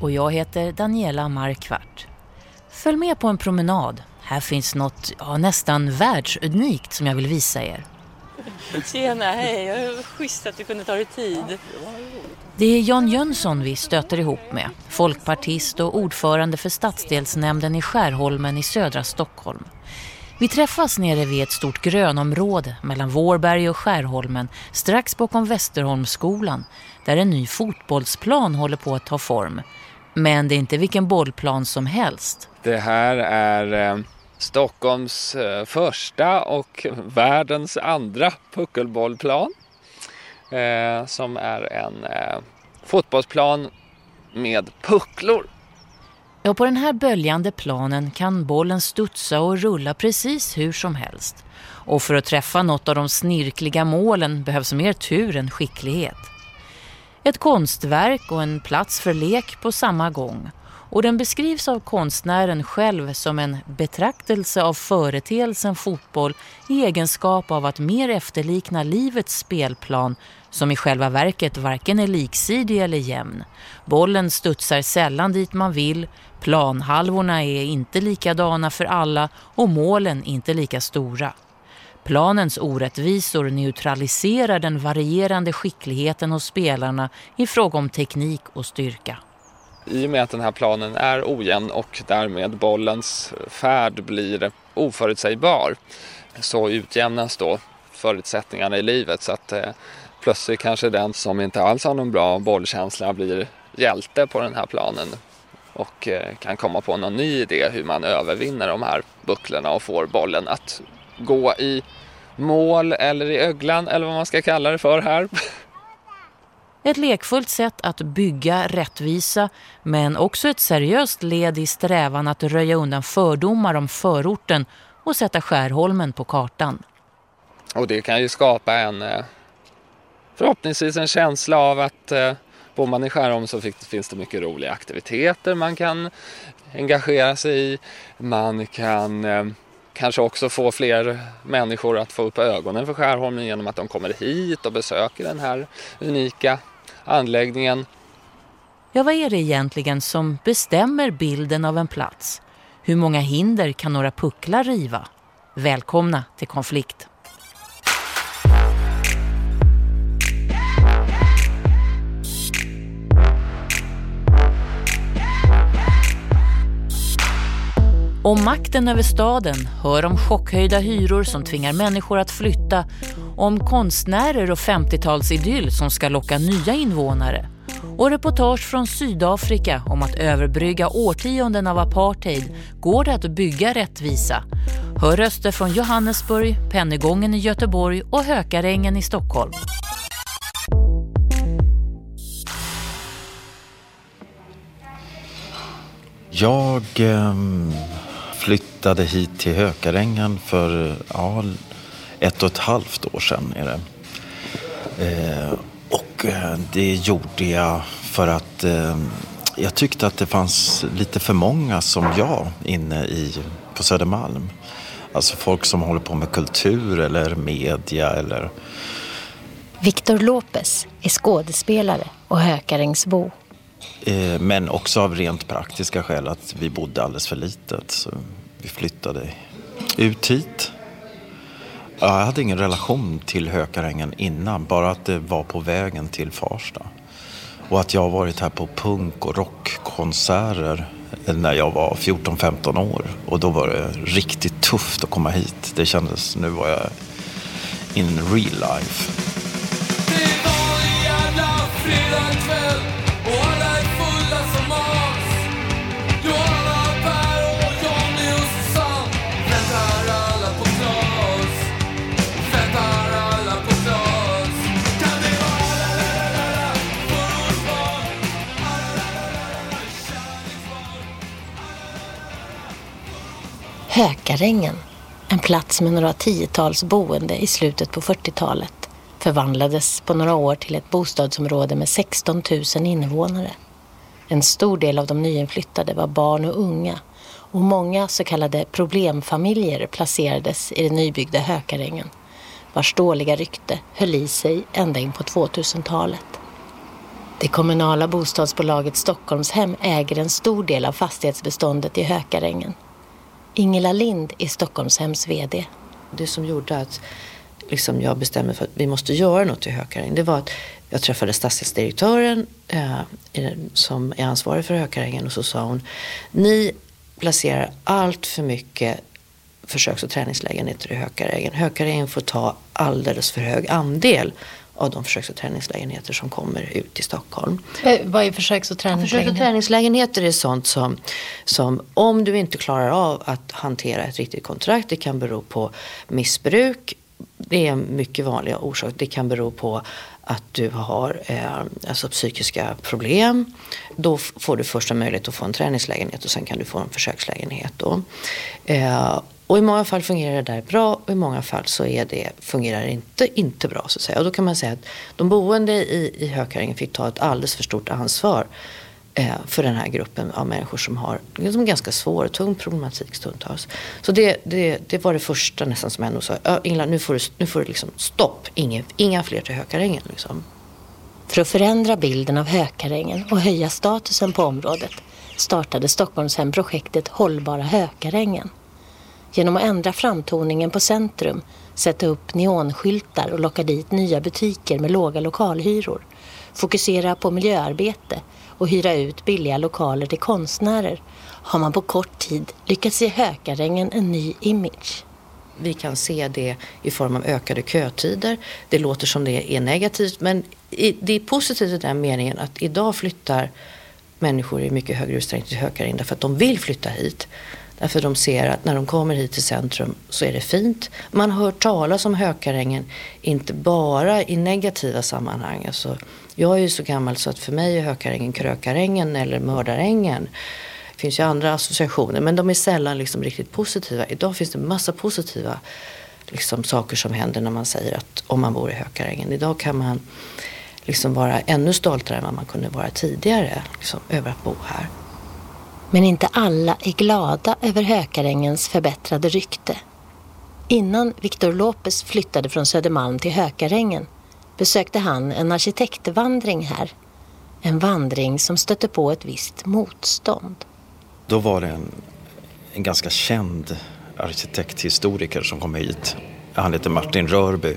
och jag heter Daniela Markvart. Följ med på en promenad. Här finns något ja, nästan världsunikt som jag vill visa er. Tjena, hej. Schysst att du kunde ta dig tid. Det är Jan Jönsson vi stöter ihop med, folkpartist och ordförande för stadsdelsnämnden i Skärholmen i södra Stockholm. Vi träffas nere vid ett stort grönområde mellan Vårberg och Skärholmen strax bakom Västerholmsskolan där en ny fotbollsplan håller på att ta form. Men det är inte vilken bollplan som helst. Det här är eh, Stockholms eh, första och världens andra puckelbollplan. Eh, som är en eh, fotbollsplan med pucklor. Ja, på den här böljande planen kan bollen studsa och rulla precis hur som helst. Och för att träffa något av de snirkliga målen behövs mer tur än skicklighet. Ett konstverk och en plats för lek på samma gång. Och den beskrivs av konstnären själv som en betraktelse av företeelsen fotboll i egenskap av att mer efterlikna livets spelplan som i själva verket varken är liksidig eller jämn. Bollen studsar sällan dit man vill, planhalvorna är inte likadana för alla och målen inte lika stora. Planens orättvisor neutraliserar den varierande skickligheten hos spelarna i fråga om teknik och styrka. I och med att den här planen är ojämn och därmed bollens färd blir oförutsägbar så utjämnas då förutsättningarna i livet så att eh, plötsligt kanske den som inte alls har någon bra bollkänsla blir hjälte på den här planen och eh, kan komma på någon ny idé hur man övervinner de här bucklorna och får bollen att gå i mål eller i öglan eller vad man ska kalla det för här. Ett lekfullt sätt att bygga rättvisa men också ett seriöst led i strävan att röja undan fördomar om förorten och sätta Skärholmen på kartan. Och det kan ju skapa en eh, förhoppningsvis en känsla av att eh, bor man i Skärholmen så finns det mycket roliga aktiviteter man kan engagera sig i. Man kan eh, kanske också få fler människor att få upp ögonen för Skärholmen genom att de kommer hit och besöker den här unika anläggningen. Ja, vad är det egentligen som bestämmer bilden av en plats? Hur många hinder kan några pucklar riva? Välkomna till konflikt. Om makten över staden, hör om chockhöjda hyror som tvingar människor att flytta, om konstnärer och 50-talsidyll som ska locka nya invånare och reportage från Sydafrika om att överbrygga årtionden av apartheid går det att bygga rättvisa. Hör röster från Johannesburg, Pennygången i Göteborg och Hökarängen i Stockholm. Jag... Eh flyttade hit till Hökarängen för ja, ett och ett halvt år sedan. Är det. Eh, och eh, det gjorde jag för att eh, jag tyckte att det fanns lite för många som jag inne i, på Södermalm. Alltså folk som håller på med kultur eller media eller... Viktor Lopez är skådespelare och Hökarängsbo. Eh, men också av rent praktiska skäl att vi bodde alldeles för litet. Så vi flyttade ut hit. Jag hade ingen relation till Hökarängen innan, bara att det var på vägen till Farsta. Och att jag har varit här på punk och rockkonserter när jag var 14-15 år. Och då var det riktigt tufft att komma hit. Det kändes, nu var jag in real life. Det var jävla fredag Hökarängen, en plats med några tiotals boende i slutet på 40-talet, förvandlades på några år till ett bostadsområde med 16 000 invånare. En stor del av de nyinflyttade var barn och unga och många så kallade problemfamiljer placerades i den nybyggda Hökarängen vars dåliga rykte höll i sig ända in på 2000-talet. Det kommunala bostadsbolaget Stockholmshem äger en stor del av fastighetsbeståndet i Hökarängen. Ingela Lind är Stockholmshems VD. Det som gjorde att liksom jag bestämde för att vi måste göra något i Hökarängen, det var att jag träffade stadsdelsdirektören eh, som är ansvarig för Hökarängen och så sa hon, ni placerar allt för mycket försöks och träningslägenheter i Hökarängen. Hökarängen får ta alldeles för hög andel av de försöks och träningslägenheter som kommer ut i Stockholm. Eh, vad är försöks och träningslägenheter? Försöks och träningslägenheter är sånt som, som om du inte klarar av att hantera ett riktigt kontrakt, det kan bero på missbruk, det är mycket vanliga orsak. Det kan bero på att du har eh, alltså psykiska problem. Då får du första möjlighet att få en träningslägenhet och sen kan du få en försökslägenhet. Då. Eh, och i många fall fungerar det där bra och i många fall så är det, fungerar det inte, inte bra. Så att säga. Och då kan man säga att de boende i, i Hökarängen fick ta ett alldeles för stort ansvar eh, för den här gruppen av människor som har liksom ganska svår och tung problematik stundtals. Så det, det, det var det första nästan som hände. sa, Ingela nu får du, nu får du liksom stopp, inga, inga fler till Hökarängen. Liksom. För att förändra bilden av Hökarängen och höja statusen på området startade Stockholmshem projektet Hållbara Hökarängen. Genom att ändra framtoningen på centrum, sätta upp neonskyltar och locka dit nya butiker med låga lokalhyror, fokusera på miljöarbete och hyra ut billiga lokaler till konstnärer har man på kort tid lyckats ge Hökarängen en ny image. Vi kan se det i form av ökade kötider. Det låter som det är negativt men det är positivt i den meningen att idag flyttar människor i mycket högre utsträckning till Hökarängen därför att de vill flytta hit. Därför de ser att när de kommer hit till centrum så är det fint. Man hör talas om Hökarängen inte bara i negativa sammanhang. Alltså, jag är ju så gammal så att för mig är Hökarängen Krökarängen eller Mördarängen. Det finns ju andra associationer men de är sällan liksom riktigt positiva. Idag finns det massa positiva liksom, saker som händer när man säger att om man bor i Hökarängen. Idag kan man liksom vara ännu stoltare än vad man kunde vara tidigare liksom, över att bo här. Men inte alla är glada över Hökarängens förbättrade rykte. Innan Victor Lopez flyttade från Södermalm till Hökarängen besökte han en arkitektvandring här. En vandring som stötte på ett visst motstånd. Då var det en, en ganska känd arkitekthistoriker som kom hit. Han heter Martin Rörby.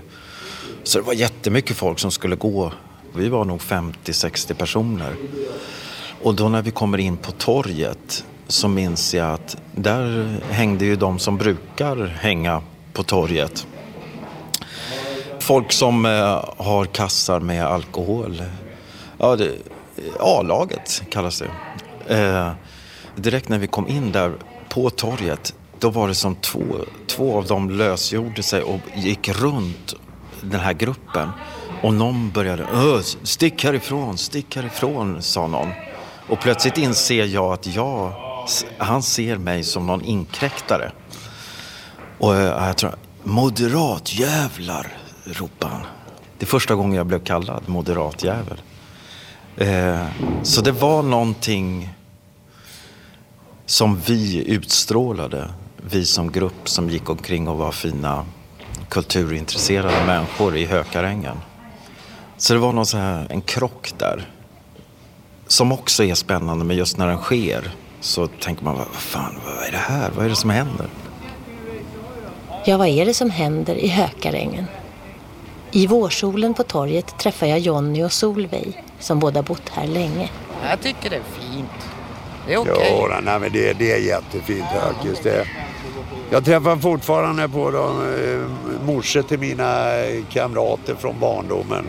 Så det var jättemycket folk som skulle gå. Vi var nog 50-60 personer. Och då när vi kommer in på torget så minns jag att där hängde ju de som brukar hänga på torget. Folk som eh, har kassar med alkohol. Ja, eh, A-laget kallas det. Eh, direkt när vi kom in där på torget, då var det som två, två av dem lösgjorde sig och gick runt den här gruppen. Och någon började, stick härifrån, stick härifrån, sa någon. Och plötsligt inser jag att jag, han ser mig som någon inkräktare. Och eh, jag tror, moderat jävlar, ropar han. Det är första gången jag blev kallad moderatjävel. Eh, så det var någonting som vi utstrålade, vi som grupp som gick omkring och var fina kulturintresserade människor i Hökarängen. Så det var någon så här, en krock där som också är spännande, men just när den sker så tänker man, vad fan, vad är det här? Vad är det som händer? Ja, vad är det som händer i Hökarängen? I vårsolen på torget träffar jag Jonny och Solveig som båda bott här länge. Jag tycker det är fint. Det är okej. Okay. Nej, men det, det är jättefint Hökis. Det. Jag träffar fortfarande på de, eh, morse till mina kamrater från barndomen.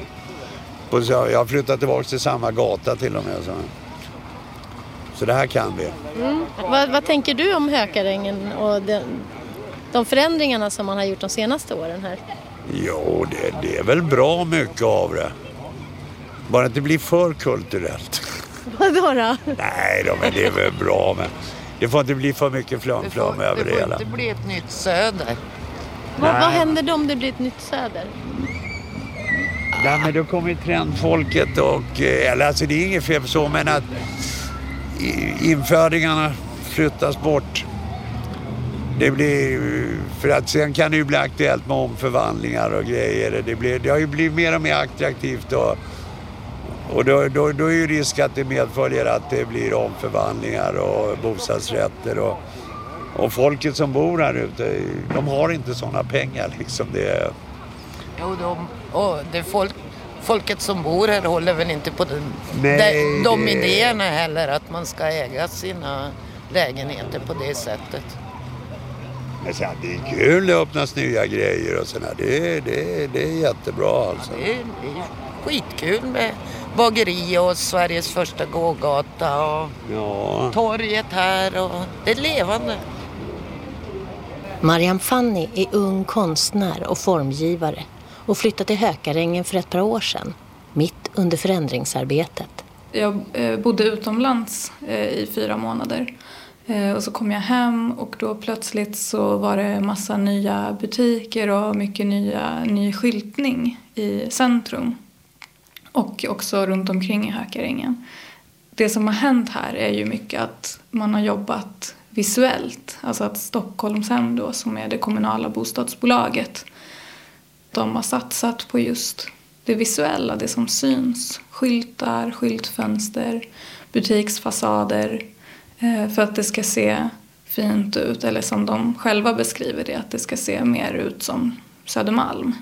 Jag har flyttat tillbaka till samma gata till och med. Så, så det här kan vi. Mm. Vad, vad, tänker du om Hökarängen och den, de förändringarna som man har gjort de senaste åren här? Jo, det, det är väl bra mycket av det. Bara inte blir för kulturellt. Vadå då? Nej då, men det är väl bra. Men det får inte bli för mycket flum-flum över det hela. Det får inte bli ett nytt söder. Vad, vad händer då om det blir ett nytt söder? Ja, men då kommer trendfolket och, eh, eller alltså det är inget fel så, men att införingarna flyttas bort. Det blir, för att sen kan det ju bli aktuellt med omförvandlingar och grejer. Det, blir, det har ju blivit mer och mer attraktivt och, Och då, då, då är ju risk att det medföljer att det blir omförvandlingar och bostadsrätter och, och folket som bor här ute, de har inte sådana pengar liksom. Det, Jo, de, och det folk, folket som bor här håller väl inte på den, Nej, de, de det- idéerna heller att man ska äga sina lägenheter på det sättet. men sen, det är kul, det öppnas nya grejer och sådär. Det, det, det är jättebra alltså. Det är, det är skitkul med bageri och Sveriges första gågata och Ja. torget här och det är levande. Mariam Fanny är ung konstnär och formgivare och flyttade till Hökarängen för ett par år sedan, mitt under förändringsarbetet. Jag eh, bodde utomlands eh, i fyra månader. Eh, och så kom jag hem och då plötsligt så var det massa nya butiker och mycket nya, ny skyltning i centrum. Och också runt omkring i Hökarängen. Det som har hänt här är ju mycket att man har jobbat visuellt. Alltså att Stockholmshem då, som är det kommunala bostadsbolaget, de har satsat på just det visuella, det som syns. Skyltar, skyltfönster, butiksfasader. eh, För att det ska se fint ut, eller som de själva beskriver det, att det ska se mer ut som Södermalm.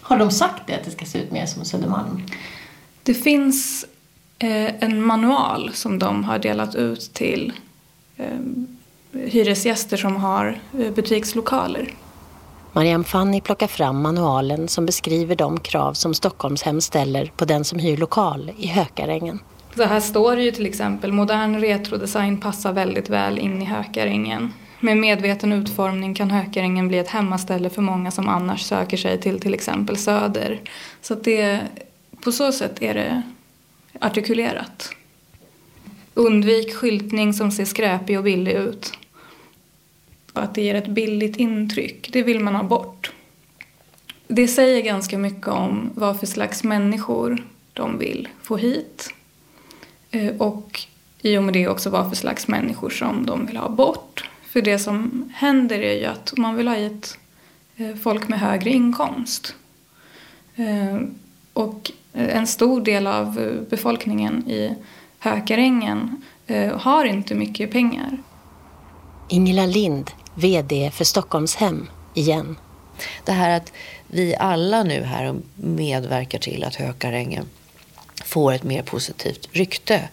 Har de sagt det, att det ska se ut mer som Södermalm? Det finns eh, en manual som de har delat ut till eh, hyresgäster som har butikslokaler. Mariam Fanny plockar fram manualen som beskriver de krav som Stockholmshem ställer på den som hyr lokal i Hökarängen. Så här står det ju till exempel modern retrodesign passar väldigt väl in i Hökarängen. Med medveten utformning kan Hökarängen bli ett hemmaställe för många som annars söker sig till till exempel Söder. Så att det, på så sätt är det artikulerat. Undvik skyltning som ser skräpig och billig ut för att det ger ett billigt intryck, det vill man ha bort. Det säger ganska mycket om vad för slags människor de vill få hit. Eh, och i och med det också vad för slags människor som de vill ha bort. För det som händer är ju att man vill ha hit eh, folk med högre inkomst. Eh, och en stor del av befolkningen i Hökarängen har inte mycket pengar. Ingela Lind, VD för Stockholmshem, igen. Det här att vi alla nu här medverkar till att Hökarängen får ett mer positivt rykte.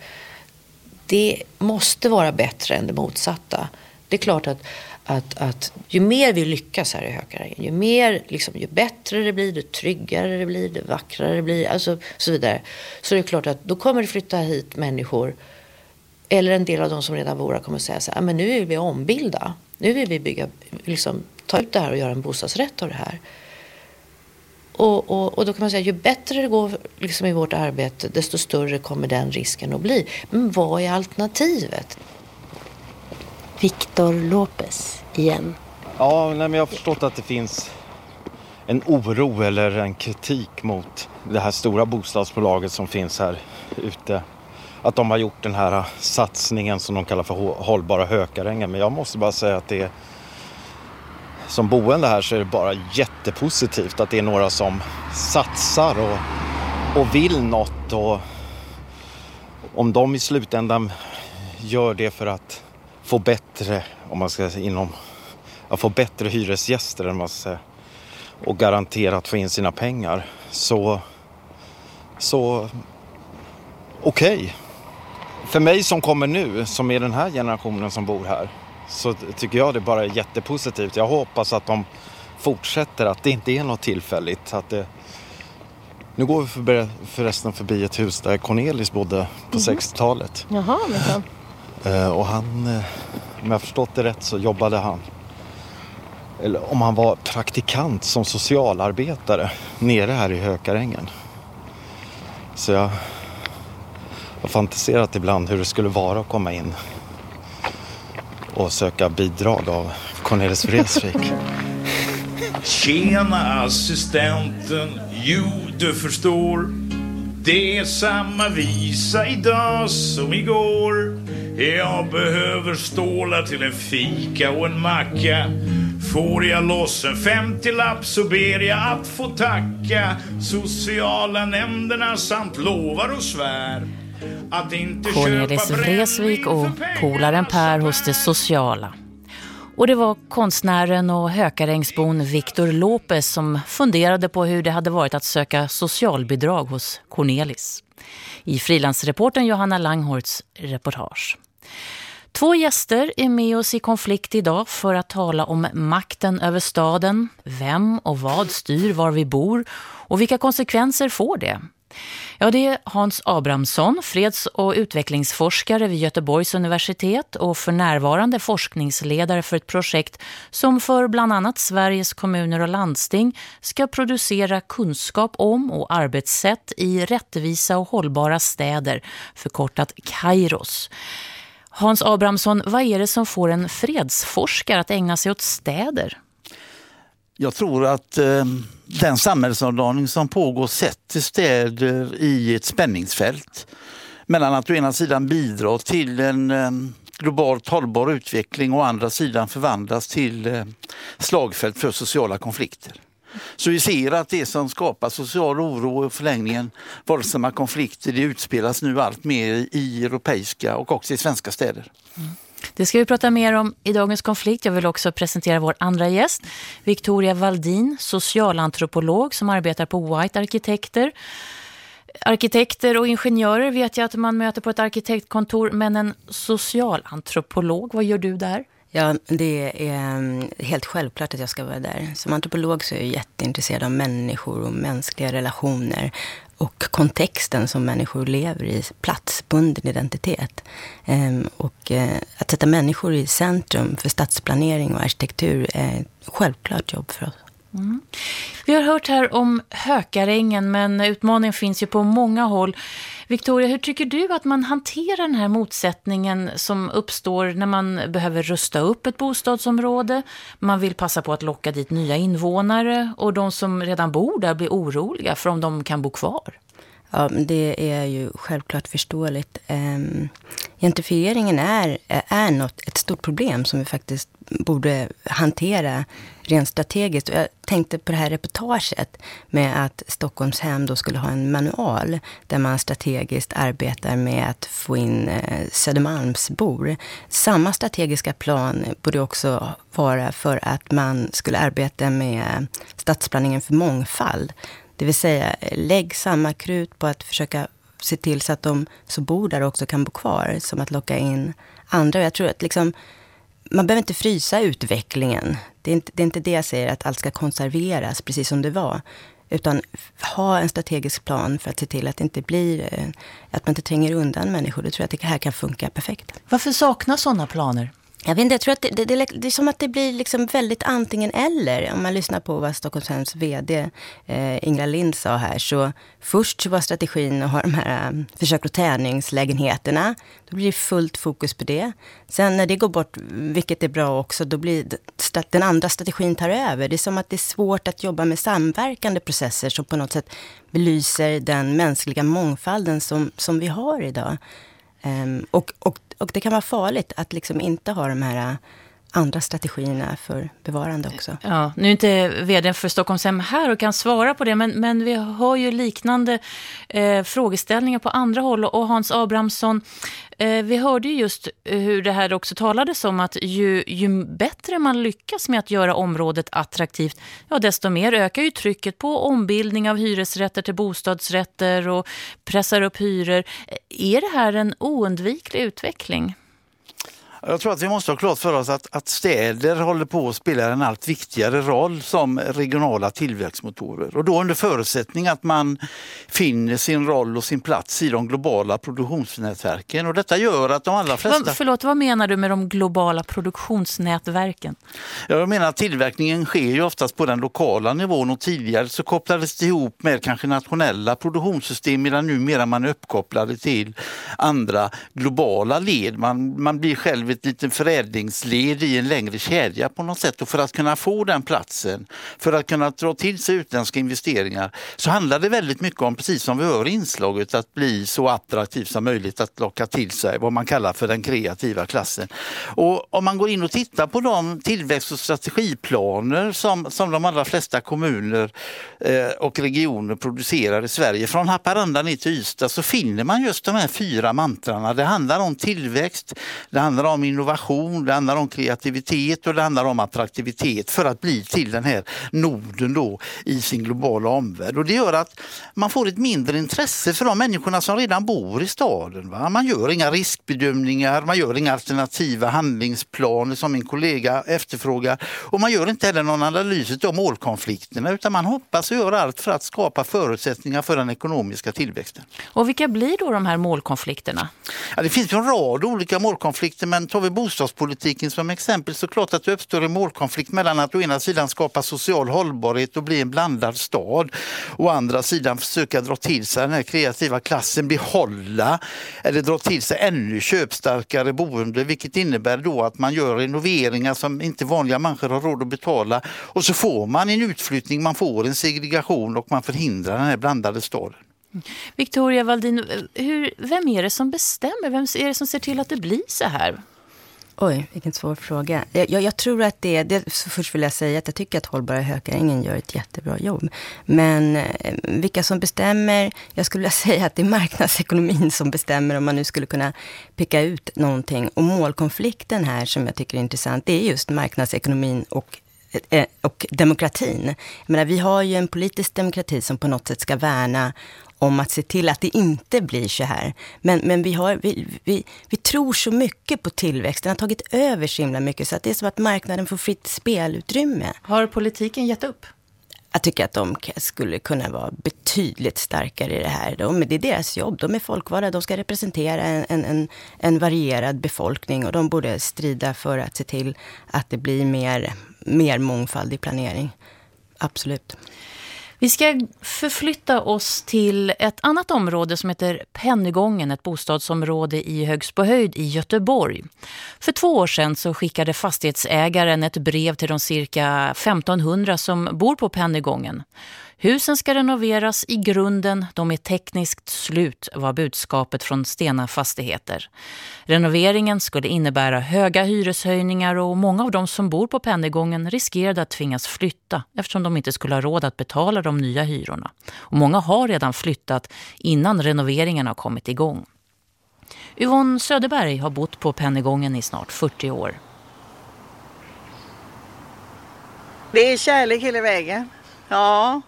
Det måste vara bättre än det motsatta. Det är klart att, att, att ju mer vi lyckas här i Hökarängen, ju, mer, liksom, ju bättre det blir, ju tryggare det blir, ju vackrare det blir, alltså så vidare. Så det är klart att då kommer det flytta hit människor eller en del av de som redan bor här kommer säga så här, men nu vill vi ombilda. Nu vill vi bygga, liksom, ta ut det här och göra en bostadsrätt av det här. Och, och, och då kan man säga, ju bättre det går liksom, i vårt arbete, desto större kommer den risken att bli. Men vad är alternativet? Victor Lopez, igen. Ja, nej, men jag har förstått att det finns en oro eller en kritik mot det här stora bostadsbolaget som finns här ute. Att de har gjort den här satsningen som de kallar för hållbara Hökarängen. Men jag måste bara säga att det är som boende här så är det bara jättepositivt att det är några som satsar och, och vill något. Och om de i slutändan gör det för att få bättre, om man ska säga inom, att få bättre hyresgäster än man säga, och garanterat få in sina pengar så, så okej. För mig som kommer nu, som är den här generationen som bor här, så tycker jag det bara är jättepositivt. Jag hoppas att de fortsätter, att det inte är något tillfälligt. Att det... Nu går vi förbi, förresten förbi ett hus där Cornelis bodde på 60-talet. Jaha, men Eh, Och han, eh, om jag förstått det rätt så jobbade han, eller om han var praktikant som socialarbetare nere här i Hökarängen. Så jag har fantiserat ibland hur det skulle vara att komma in och söka bidrag av Cornelis Vreeswijk. Tjena assistenten, jo du förstår. Det är samma visa idag som igår. Jag behöver stålar till en fika och en macka. Får jag loss en 50-lapp så ber jag att få tacka sociala nämnderna samt lovar och svär. Cornelis Vreeswijk och polaren Per hos det sociala. Och det var konstnären och hökarängsbon Victor Lopez som funderade på hur det hade varit att söka socialbidrag hos Cornelis. I frilansreporten Johanna Langhorts reportage. Två gäster är med oss i konflikt idag för att tala om makten över staden, vem och vad styr var vi bor och vilka konsekvenser får det. Ja, det är Hans Abrahamsson, freds- och utvecklingsforskare vid Göteborgs universitet och för närvarande forskningsledare för ett projekt som för bland annat Sveriges kommuner och landsting ska producera kunskap om och arbetssätt i rättvisa och hållbara städer, förkortat Kairos. Hans Abrahamsson, vad är det som får en fredsforskare att ägna sig åt städer? Jag tror att eh, den samhällsomdaning som pågår sätter städer i ett spänningsfält mellan att å ena sidan bidra till en eh, globalt hållbar utveckling och å andra sidan förvandlas till eh, slagfält för sociala konflikter. Så vi ser att det som skapar social oro och förlängningen våldsamma konflikter det utspelas nu allt mer i europeiska och också i svenska städer. Mm. Det ska vi prata mer om i dagens konflikt. Jag vill också presentera vår andra gäst, Victoria Valdin, socialantropolog som arbetar på White Arkitekter. Arkitekter och ingenjörer vet jag att man möter på ett arkitektkontor, men en socialantropolog, vad gör du där? Ja, det är mm, helt självklart att jag ska vara där. Som antropolog så är jag jätteintresserad av människor och mänskliga relationer och kontexten som människor lever i, platsbunden identitet. Ehm, och eh, att sätta människor i centrum för stadsplanering och arkitektur är ett självklart jobb för oss. Mm. Vi har hört här om Hökarängen men utmaningen finns ju på många håll. Victoria, hur tycker du att man hanterar den här motsättningen som uppstår när man behöver rusta upp ett bostadsområde? Man vill passa på att locka dit nya invånare och de som redan bor där blir oroliga för om de kan bo kvar. Ja, det är ju självklart förståeligt. Um, gentrifieringen är, är något, ett stort problem som vi faktiskt borde hantera rent strategiskt. Jag tänkte på det här reportaget med att Stockholmshem då skulle ha en manual där man strategiskt arbetar med att få in eh, Södermalmsbor. Samma strategiska plan borde också vara för att man skulle arbeta med stadsplaneringen för mångfald. Det vill säga, lägg samma krut på att försöka se till så att de som bor där också kan bo kvar, som att locka in andra. Jag tror att liksom, man behöver inte frysa utvecklingen. Det är, inte, det är inte det jag säger, att allt ska konserveras precis som det var. Utan ha en strategisk plan för att se till att det inte blir, eh, att man inte tränger undan människor. Då tror jag att det här kan funka perfekt. Varför saknas sådana planer? Jag vet inte, jag tror att det, det, det, det är som att det blir liksom väldigt antingen eller. Om man lyssnar på vad Stockholmshems vd eh, Ingela Lind sa här. Så först så var strategin att ha de här um, försök och träningslägenheterna. Då blir det fullt fokus på det. Sen när det går bort, vilket är bra också, då blir det, den andra strategin tar över. Det är som att det är svårt att jobba med samverkande processer som på något sätt belyser den mänskliga mångfalden som, som vi har idag. Um, och, och och det kan vara farligt att liksom inte ha de här andra strategierna för bevarande också. Ja, nu är inte vd för Stockholmshem här och kan svara på det, men, men vi har ju liknande eh, frågeställningar på andra håll. Och Hans Abrahamsson, eh, vi hörde ju just eh, hur det här också talades om att ju, ju bättre man lyckas med att göra området attraktivt, ja desto mer ökar ju trycket på ombildning av hyresrätter till bostadsrätter och pressar upp hyror. Eh, är det här en oundviklig utveckling? Jag tror att vi måste ha klart för oss att, att städer håller på att spela en allt viktigare roll som regionala tillväxtmotorer. Och då under förutsättning att man finner sin roll och sin plats i de globala produktionsnätverken. Och detta gör att de allra flesta... Förlåt, vad menar du med de globala produktionsnätverken? Jag menar att tillverkningen sker ju oftast på den lokala nivån och tidigare så kopplades det ihop med kanske nationella produktionssystem medan numera man är uppkopplade till andra globala led. Man, man blir själv ett litet förädlingsled i en längre kedja på något sätt. Och för att kunna få den platsen, för att kunna dra till sig utländska investeringar så handlar det väldigt mycket om, precis som vi hör inslaget, att bli så attraktiv som möjligt, att locka till sig vad man kallar för den kreativa klassen. Och om man går in och tittar på de tillväxt och strategiplaner som, som de allra flesta kommuner eh, och regioner producerar i Sverige, från Haparanda ner till Ystad, så finner man just de här fyra mantrarna. Det handlar om tillväxt, det handlar om innovation, det handlar om kreativitet och det handlar om attraktivitet för att bli till den här Norden då i sin globala omvärld. Och det gör att man får ett mindre intresse för de människorna som redan bor i staden. Va? Man gör inga riskbedömningar, man gör inga alternativa handlingsplaner som min kollega efterfrågar och man gör inte heller någon analys av målkonflikterna utan man hoppas och gör allt för att skapa förutsättningar för den ekonomiska tillväxten. Och vilka blir då de här målkonflikterna? Ja, det finns en rad olika målkonflikter men tar vi bostadspolitiken som exempel så klart att det uppstår en målkonflikt mellan att å ena sidan skapa social hållbarhet och bli en blandad stad och å andra sidan försöka dra till sig den här kreativa klassen, behålla eller dra till sig ännu köpstarkare boende vilket innebär då att man gör renoveringar som inte vanliga människor har råd att betala och så får man en utflyttning, man får en segregation och man förhindrar den här blandade staden. Victoria Valdin, hur, vem är det som bestämmer? Vem är det som ser till att det blir så här? Oj, vilken svår fråga. Jag, jag, tror att det är... Det, först vill jag säga att jag tycker att Hållbara Hökarängen gör ett jättebra jobb. Men eh, vilka som bestämmer? Jag skulle vilja säga att det är marknadsekonomin som bestämmer om man nu skulle kunna peka ut någonting. Och målkonflikten här som jag tycker är intressant, det är just marknadsekonomin och eh, eh, och demokratin. Jag menar, vi har ju en politisk demokrati som på något sätt ska värna om att se till att det inte blir så här. Men, men vi, har, vi, vi, vi tror så mycket på tillväxt. Den har tagit över så himla mycket så att det är som att marknaden får fritt spelutrymme. Har politiken gett upp? Jag tycker att de skulle kunna vara betydligt starkare i det här. De, det är deras jobb. De är folkvalda. De ska representera en, en, en varierad befolkning och de borde strida för att se till att det blir mer, mer mångfald i planering. Absolut. Vi ska förflytta oss till ett annat område som heter Pennygången, ett bostadsområde i Högsbohöjd i Göteborg. För två år sedan så skickade fastighetsägaren ett brev till de cirka 1500 som bor på Pennygången. Husen ska renoveras i grunden, de är tekniskt slut var budskapet från Stena Fastigheter. Renoveringen skulle innebära höga hyreshöjningar och många av de som bor på Pennygången riskerade att tvingas flytta eftersom de inte skulle ha råd att betala de nya hyrorna. Och många har redan flyttat innan renoveringen har kommit igång. Yvonne Söderberg har bott på Pennygången i snart 40 år. Det är kärlek hela vägen. Ja,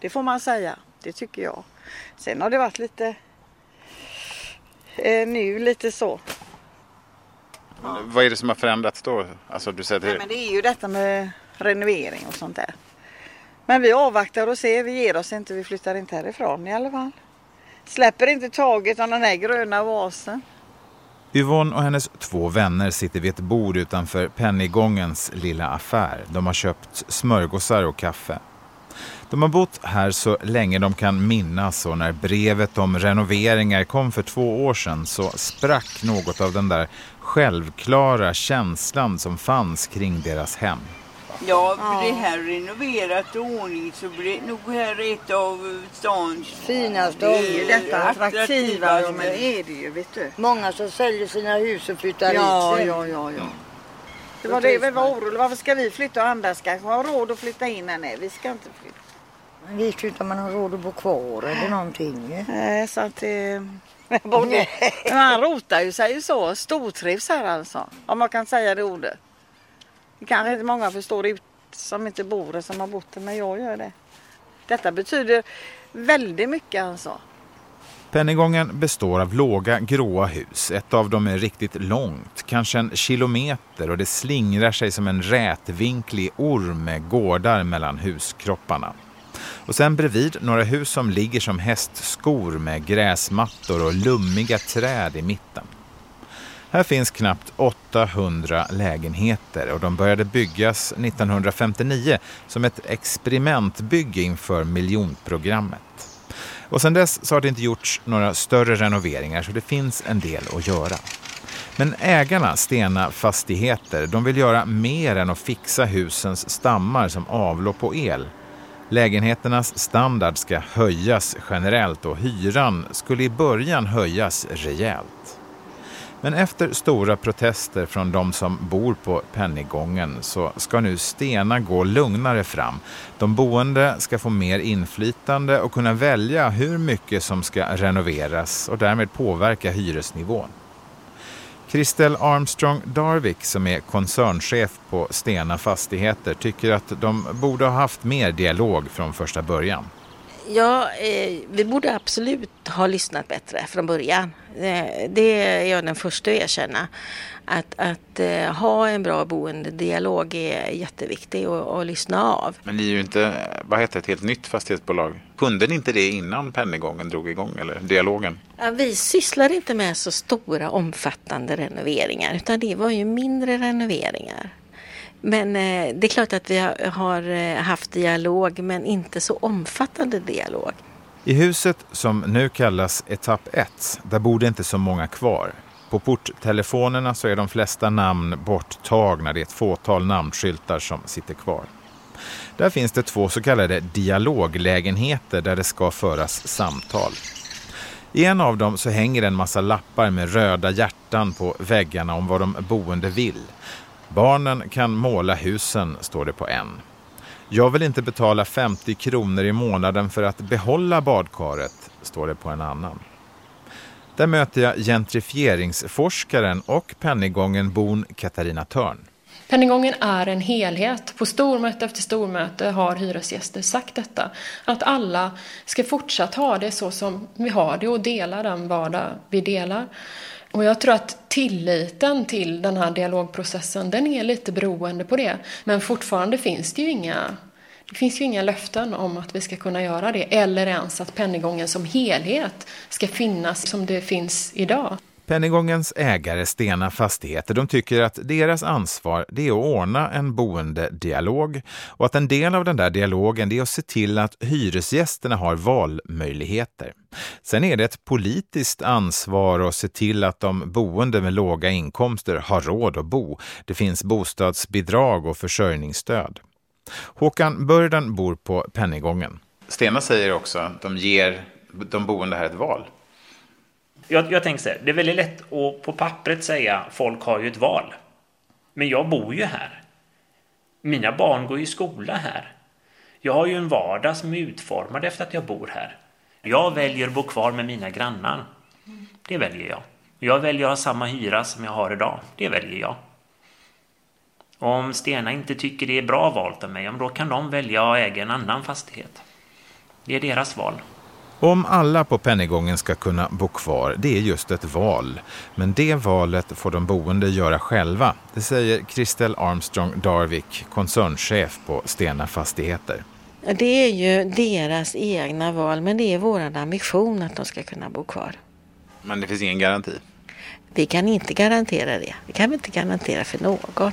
det får man säga. Det tycker jag. Sen har det varit lite eh, nu lite så. Ja. Vad är det som har förändrats då? Alltså, du säger det... Nej, men det är ju detta med renovering och sånt där. Men vi avvaktar och ser. Vi ger oss inte. Vi flyttar inte härifrån i alla fall. Släpper inte taget om den här gröna vasen. Yvonne och hennes två vänner sitter vid ett bord utanför Pennygångens lilla affär. De har köpt smörgåsar och kaffe. De har bott här så länge de kan minnas och när brevet om renoveringar kom för två år sedan så sprack något av den där självklara känslan som fanns kring deras hem. Ja, blir det här renoverat och ordning så blir nog här ett av stans finaste Det är ju detta attraktiva. Ja, men är det ju, vet du. Många som säljer sina hus och flyttar ja, hit. Ja, ja, ja. Det var det vi var oroliga Varför ska vi flytta och andra ska ha råd att flytta in här? Nej, vi ska inte flytta. Man vet ju inte om man har råd att bo kvar eller någonting. Nej, så att det... Både, man rotar ju sig ju så. Stortrivs här alltså. Om man kan säga det ordet. Det kanske inte många förstår ut som inte bor här som har bott här, men jag gör det. Detta betyder väldigt mycket alltså. Pennygången består av låga gråa hus. Ett av dem är riktigt långt, kanske en kilometer och det slingrar sig som en rätvinklig orm med gårdar mellan huskropparna. Och sen bredvid några hus som ligger som hästskor med gräsmattor och lummiga träd i mitten. Här finns knappt 800 lägenheter och de började byggas 1959 som ett experimentbygge inför miljonprogrammet. Och sedan dess så har det inte gjorts några större renoveringar så det finns en del att göra. Men ägarna, Stena Fastigheter, de vill göra mer än att fixa husens stammar som avlopp och el. Lägenheternas standard ska höjas generellt och hyran skulle i början höjas rejält. Men efter stora protester från de som bor på Pennygången så ska nu Stena gå lugnare fram. De boende ska få mer inflytande och kunna välja hur mycket som ska renoveras och därmed påverka hyresnivån. Christel Armstrong Darvik som är koncernchef på Stena Fastigheter tycker att de borde ha haft mer dialog från första början. Ja, eh, vi borde absolut ha lyssnat bättre från början. Eh, det är jag den första att erkänna. Att, att eh, ha en bra boendedialog är jätteviktigt att, att lyssna av. Men ni är ju inte, vad heter ett helt nytt fastighetsbolag? Kunde ni inte det innan Pennygången drog igång, eller dialogen? Ja, vi sysslar inte med så stora omfattande renoveringar utan det var ju mindre renoveringar. Men eh, det är klart att vi har eh, haft dialog men inte så omfattande dialog. I huset som nu kallas etapp 1, där bor det inte så många kvar. På porttelefonerna så är de flesta namn borttagna. Det är ett fåtal namnskyltar som sitter kvar. Där finns det två så kallade dialoglägenheter där det ska föras samtal. I en av dem så hänger en massa lappar med röda hjärtan på väggarna om vad de boende vill. Barnen kan måla husen, står det på en. Jag vill inte betala 50 kronor i månaden för att behålla badkaret, står det på en annan. Där möter jag gentrifieringsforskaren och Pennygången-bon Katarina Törn. Pennygången är en helhet. På stormöte efter stormöte har hyresgäster sagt detta. Att alla ska fortsatt ha det så som vi har det och dela den vardag vi delar. Och jag tror att tilliten till den här dialogprocessen, den är lite beroende på det. Men fortfarande finns det ju inga det finns ju inga löften om att vi ska kunna göra det eller ens att Pennygången som helhet ska finnas som det finns idag. Pennygångens ägare Stena Fastigheter de tycker att deras ansvar det är att ordna en boendedialog och att en del av den där dialogen det är att se till att hyresgästerna har valmöjligheter. Sen är det ett politiskt ansvar att se till att de boende med låga inkomster har råd att bo. Det finns bostadsbidrag och försörjningsstöd. Håkan Börden bor på Pennygången. Stena säger också att de ger de boende här ett val. Jag, jag tänker så här, det är väldigt lätt att på pappret säga folk har ju ett val. Men jag bor ju här. Mina barn går i skola här. Jag har ju en vardag som är utformad efter att jag bor här. Jag väljer att bo kvar med mina grannar. Det väljer jag. Jag väljer att ha samma hyra som jag har idag. Det väljer jag. Om Stena inte tycker det är bra valt av mig, då kan de välja att äga en annan fastighet. Det är deras val. Om alla på Pennygången ska kunna bo kvar, det är just ett val. Men det valet får de boende göra själva. Det säger Kristel Armstrong Darvik, koncernchef på Stena Fastigheter. Det är ju deras egna val, men det är vår ambition att de ska kunna bo kvar. Men det finns ingen garanti? Vi kan inte garantera det. Det kan vi inte garantera för någon.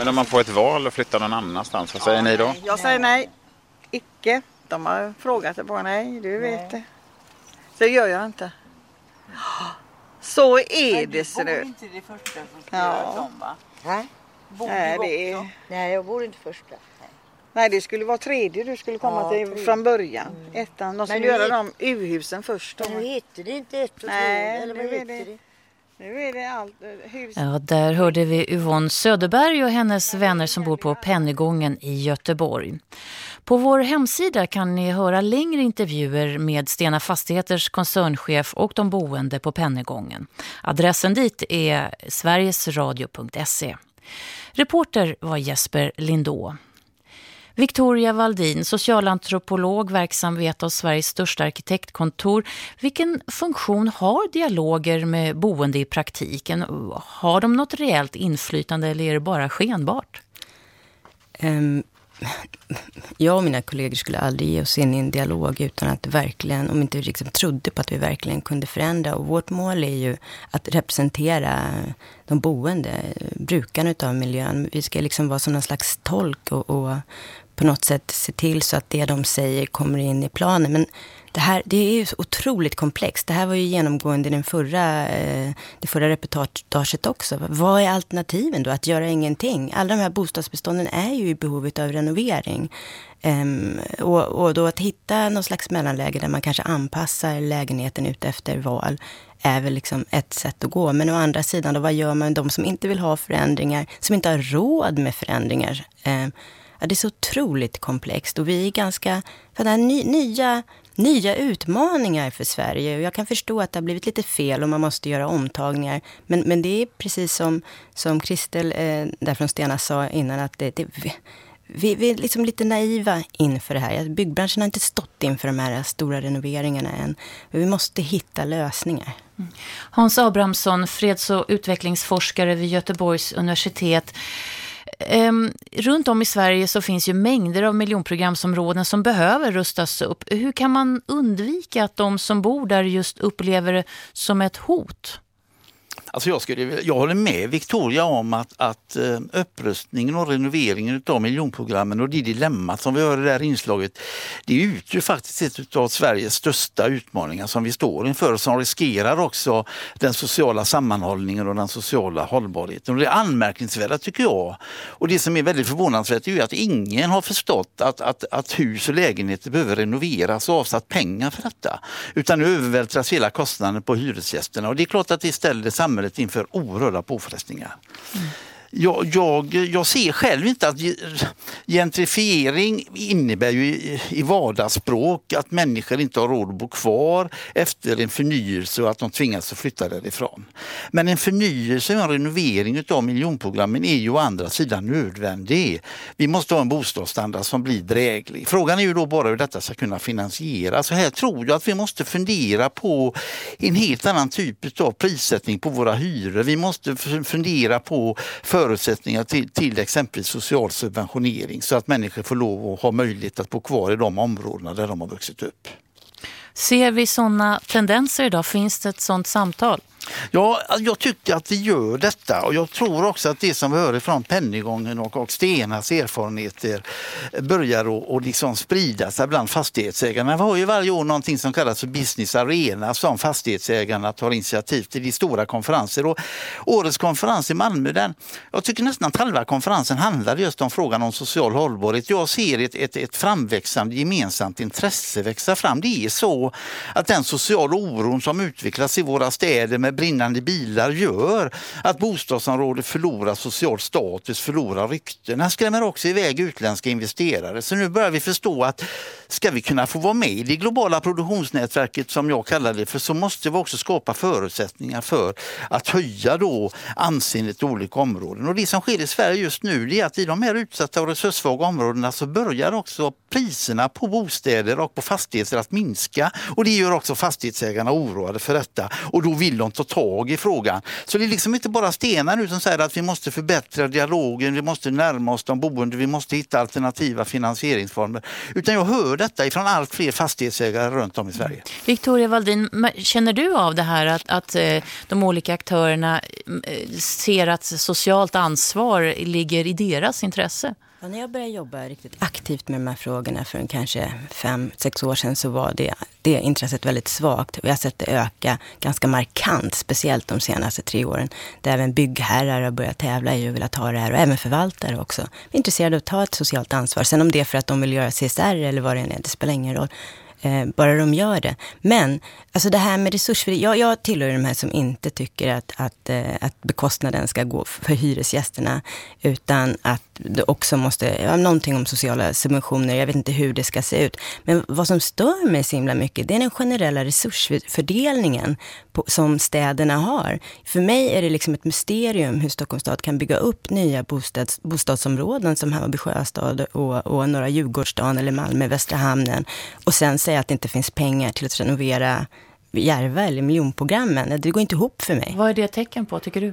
Men om man får ett val och flyttar någon annanstans, vad säger ja, ni då? Jag säger nej. Icke. De har frågat det på nej, du vet nej. det. Så gör jag inte. Så är nej, det ser du. bor inte det första som ska ja. göras om va? Nej. Bor nej, du det är... Nej, jag bor inte första. Nej, det skulle vara tredje du skulle komma ja, till tredje. från början. Mm. Ettan. De skulle göra de U-husen först. Då. Men nu heter det inte ett och Nej, två, eller vad heter det? det? Nu är det allt eh, hus. Ja, där hörde vi Yvonne Söderberg och hennes vänner som bor på Pennygången i Göteborg. På vår hemsida kan ni höra längre intervjuer med Stena Fastigheters koncernchef och de boende på Pennygången. Adressen dit är sverigesradio.se. Reporter var Jesper Lindå. Victoria Valdin, socialantropolog verksam vid ett av Sveriges största arkitektkontor. Vilken funktion har dialoger med boende i praktiken? Har de något reellt inflytande eller är det bara skenbart? Um, jag och mina kollegor skulle aldrig ge oss in i en dialog utan att verkligen, om inte vi liksom trodde på att vi verkligen kunde förändra. Och vårt mål är ju att representera de boende, brukarna av miljön. Vi ska liksom vara som någon slags tolk och, och på något sätt se till så att det de säger kommer in i planen. Men det här det är ju så otroligt komplext. Det här var ju genomgående i den förra, eh, det förra reportaget också. Vad är alternativen då? Att göra ingenting? Alla de här bostadsbestånden är ju i behovet av renovering. Um, och, och, då att hitta någon slags mellanläge där man kanske anpassar lägenheten ut efter val är väl liksom ett sätt att gå. Men å andra sidan, då, vad gör man med de som inte vill ha förändringar, som inte har råd med förändringar? Um, ja, det är så otroligt komplext och vi är ganska, för det här ny, nya, nya utmaningar för Sverige. Och jag kan förstå att det har blivit lite fel och man måste göra omtagningar. Men, men det är precis som, som Kristel eh, där från Stena sa innan, att det, det vi, vi, är liksom lite naiva inför det här. Byggbranschen har inte stått inför de här stora renoveringarna än. Vi måste hitta lösningar. Mm. Hans Abrahamsson, freds och utvecklingsforskare vid Göteborgs universitet. Um, runt om i Sverige så finns ju mängder av miljonprogramsområden som behöver rustas upp. Hur kan man undvika att de som bor där just upplever det som ett hot? Alltså jag, skulle, jag håller med Victoria om att, att eh, upprustningen och renoveringen av miljonprogrammen och det dilemma som vi hörde i det här inslaget, det utgör faktiskt ett av Sveriges största utmaningar som vi står inför och som riskerar också den sociala sammanhållningen och den sociala hållbarheten. Och det är anmärkningsvärda tycker jag. Och det som är väldigt förvånansvärt är att ingen har förstått att, att, att hus och lägenheter behöver renoveras och avsatt pengar för detta. Utan nu övervältras hela kostnaden på hyresgästerna och det är klart att det ställer samhället samhället inför oerhörda påfrestningar. Mm jag, jag, jag ser själv inte att gentrifiering innebär ju i, i vardagsspråk att människor inte har råd att bo kvar efter en förnyelse och att de tvingas att flytta därifrån. Men en förnyelse och en renovering av miljonprogrammen är ju å andra sidan nödvändig. Vi måste ha en bostadsstandard som blir dräglig. Frågan är ju då bara hur detta ska kunna finansieras. Så här tror jag att vi måste fundera på en helt annan typ av prissättning på våra hyror. Vi måste fundera på för förutsättningar till, till exempelvis social subventionering så att människor får lov att ha möjlighet att bo kvar i de områdena där de har vuxit upp. Ser vi sådana tendenser idag? Finns det ett sådant samtal? Ja, alltså, jag tycker att vi gör detta och jag tror också att det som vi hör från Pennygången och, och Stenas erfarenheter börjar att och liksom sprida sig bland fastighetsägarna. Vi har ju varje år någonting som kallas för Business Arena som fastighetsägarna tar initiativ till i stora konferenser. Och årets konferens i Malmö, den, jag tycker nästan att halva konferensen handlar just om frågan om social hållbarhet. Jag ser ett, ett, ett framväxande gemensamt intresse växa fram. Det är så att den sociala oron som utvecklas i våra städer med brinnande bilar gör att bostadsområdet förlorar social status, förlorar rykten. Han skrämmer också iväg utländska investerare. Så nu börjar vi förstå att ska vi kunna få vara med i det globala produktionsnätverket som jag kallar det för så måste vi också skapa förutsättningar för att höja då anseendet i olika områden. Och det som sker i Sverige just nu är att i de här utsatta och resurssvaga områdena så börjar också priserna på bostäder och på fastigheter att minska. Och det gör också fastighetsägarna oroade för detta. Och då vill de ta tag i frågan. Så det är liksom inte bara Stenar nu som säger att vi måste förbättra dialogen, vi måste närma oss de boende, vi måste hitta alternativa finansieringsformer. Utan jag hör detta ifrån allt fler fastighetsägare runt om i Sverige. Mm. Victoria Valdin, känner du av det här att, att eh, de olika aktörerna eh, ser att socialt ansvar ligger i deras intresse? Ja, när jag började jobba riktigt aktivt med de här frågorna för en kanske fem, sex år sedan så var det, det intresset väldigt svagt. Vi har sett det öka ganska markant, speciellt de senaste tre åren. Där även byggherrar har börjat tävla i och vilja ta det här och även förvaltare också. Vi är intresserade av att ta ett socialt ansvar. Sen om det är för att de vill göra CSR eller vad det än är, det spelar ingen roll eh, bara de gör det. Men alltså det här med resursfördelning, jag, jag tillhör de här som inte tycker att, att, eh, att bekostnaden ska gå för hyresgästerna, utan att det också måste, ja, någonting om sociala subventioner, jag vet inte hur det ska se ut. Men vad som stör mig så himla mycket, det är den generella resursfördelningen på, som städerna har. För mig är det liksom ett mysterium hur Stockholms stad kan bygga upp nya bostads, bostadsområden som Hammarby sjöstad och, och Norra Djurgårdsstaden eller Malmö, Västra hamnen. Och sen säga att det inte finns pengar till att renovera Järva eller miljonprogrammen. Det går inte ihop för mig. Vad är det tecken på tycker du?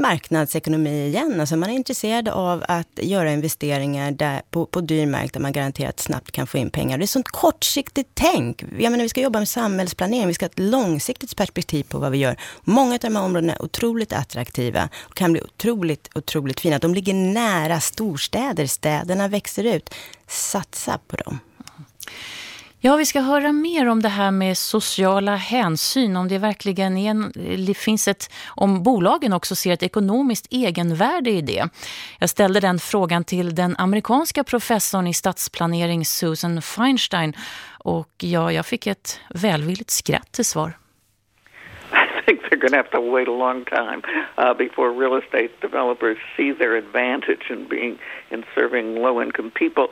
Marknadsekonomi igen. Alltså man är intresserad av att göra investeringar där, på, på dyr mark där man garanterat snabbt kan få in pengar. Det är sånt kortsiktigt tänk. Jag menar, vi ska jobba med samhällsplanering. Vi ska ha ett långsiktigt perspektiv på vad vi gör. Många av de här områdena är otroligt attraktiva och kan bli otroligt, otroligt fina. De ligger nära storstäder. Städerna växer ut. Satsa på dem. Ja, vi ska höra mer om det här med sociala hänsyn, om det verkligen är en, finns ett, om bolagen också ser ett ekonomiskt egenvärde i det. Jag ställde den frågan till den amerikanska professorn i stadsplanering Susan Feinstein och ja, jag fick ett välvilligt skratt till svar. Jag think they're going to have to wait a long time uh, before real estate developers see their advantage in being in serving low-income people.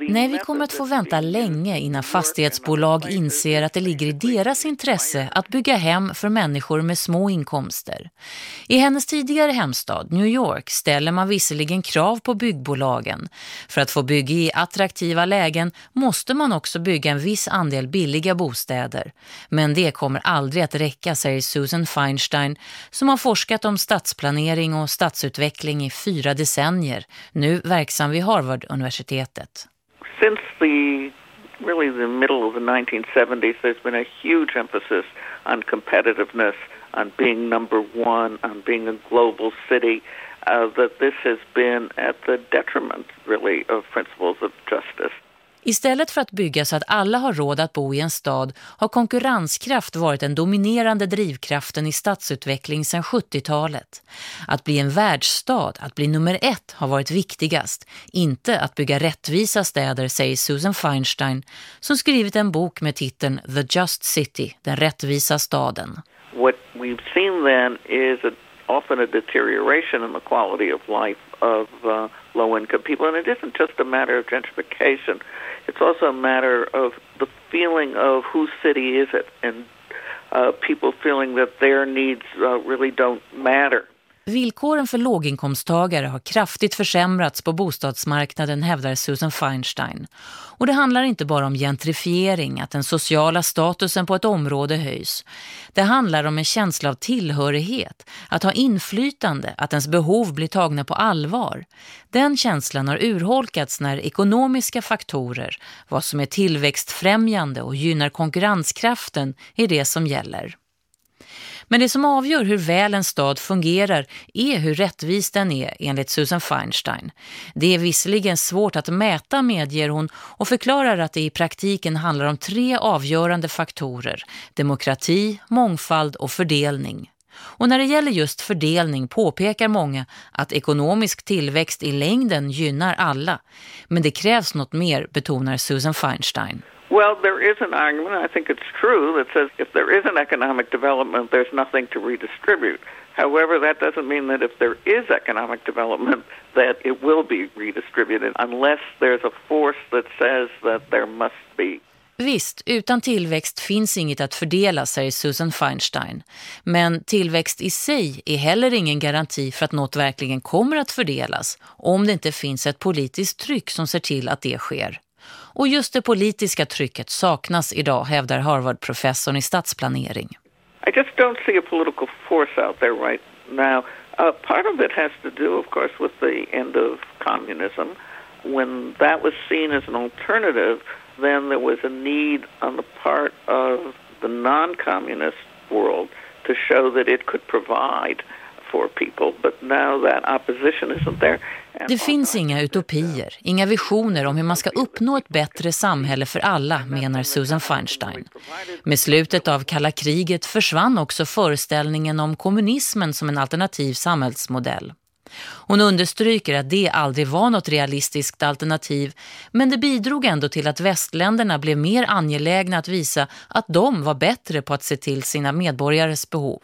Nej, vi kommer att få vänta länge innan fastighetsbolag inser att det ligger i deras intresse att bygga hem för människor med små inkomster. I hennes tidigare hemstad, New York, ställer man visserligen krav på byggbolagen. För att få bygga i attraktiva lägen måste man också bygga en viss andel billiga bostäder. Men det kommer aldrig att räcka, säger Susan Feinstein, som har forskat om stadsplanering och stadsutveckling i fyra decennier, nu verksam vid Harvard-universitetet. Since the really the middle of the 1970s, there's been a huge emphasis on competitiveness, on being number one, on being a global city. Uh, that this has been at the detriment, really, of principles of justice. Istället för att bygga så att alla har råd att bo i en stad har konkurrenskraft varit den dominerande drivkraften i stadsutveckling sedan 70-talet. Att bli en världsstad, att bli nummer ett har varit viktigast. Inte att bygga rättvisa städer, säger Susan Feinstein som skrivit en bok med titeln The Just City, den rättvisa staden. What we've seen then is a, often a deterioration in the quality of life of uh, low-income people. And it isn't just a matter of gentrification. It's also a matter of the feeling of whose city is it and uh, people feeling that their needs uh, really don't matter. Villkoren för låginkomsttagare har kraftigt försämrats på bostadsmarknaden, hävdar Susan Feinstein. Och det handlar inte bara om gentrifiering, att den sociala statusen på ett område höjs. Det handlar om en känsla av tillhörighet, att ha inflytande, att ens behov blir tagna på allvar. Den känslan har urholkats när ekonomiska faktorer, vad som är tillväxtfrämjande och gynnar konkurrenskraften, är det som gäller. Men det som avgör hur väl en stad fungerar är hur rättvis den är enligt Susan Feinstein. Det är visserligen svårt att mäta medger hon och förklarar att det i praktiken handlar om tre avgörande faktorer. Demokrati, mångfald och fördelning. Och när det gäller just fördelning påpekar många att ekonomisk tillväxt i längden gynnar alla. Men det krävs något mer, betonar Susan Feinstein. Well, there is an argument, I think it's true, that says if there is an economic development, there's nothing to redistribute. However, that doesn't mean that if there is economic development, that it will be redistributed unless there's a force that says that there must be. Visst, utan tillväxt finns inget att fördela, säger Susan Feinstein. Men tillväxt i sig är heller ingen garanti för att något verkligen kommer att fördelas om det inte finns ett politiskt tryck som ser till att det sker. Och just det politiska trycket saknas idag, hävdar Harvard-professorn i stadsplanering. I just don't see a political force out there right now. Uh, part of it has to do, of course, with the end of communism. When that was seen as an alternative, then there was a need on the part of the non-communist world to show that it could provide for people. But now that opposition isn't there. Det finns inga utopier, inga visioner om hur man ska uppnå ett bättre samhälle för alla, menar Susan Feinstein. Med slutet av kalla kriget försvann också föreställningen om kommunismen som en alternativ samhällsmodell. Hon understryker att det aldrig var något realistiskt alternativ men det bidrog ändå till att västländerna blev mer angelägna att visa att de var bättre på att se till sina medborgares behov.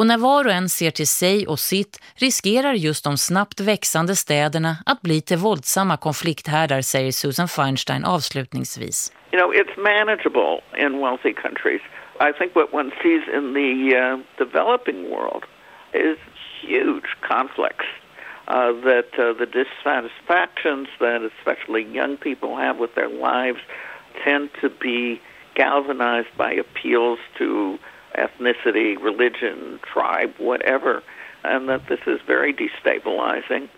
Och när var och en ser till sig och sitt riskerar just de snabbt växande städerna att bli till våldsamma konflikthärdar, säger Susan Feinstein avslutningsvis. You know, it's manageable in wealthy countries. I think what one sees in the uh, developing world is huge conflicts. Uh, that uh, the dissatisfactions that especially young people have with their lives tend to be galvanized by appeals to ethnicity, religion, tribe, whatever, and that this is very destabilizing.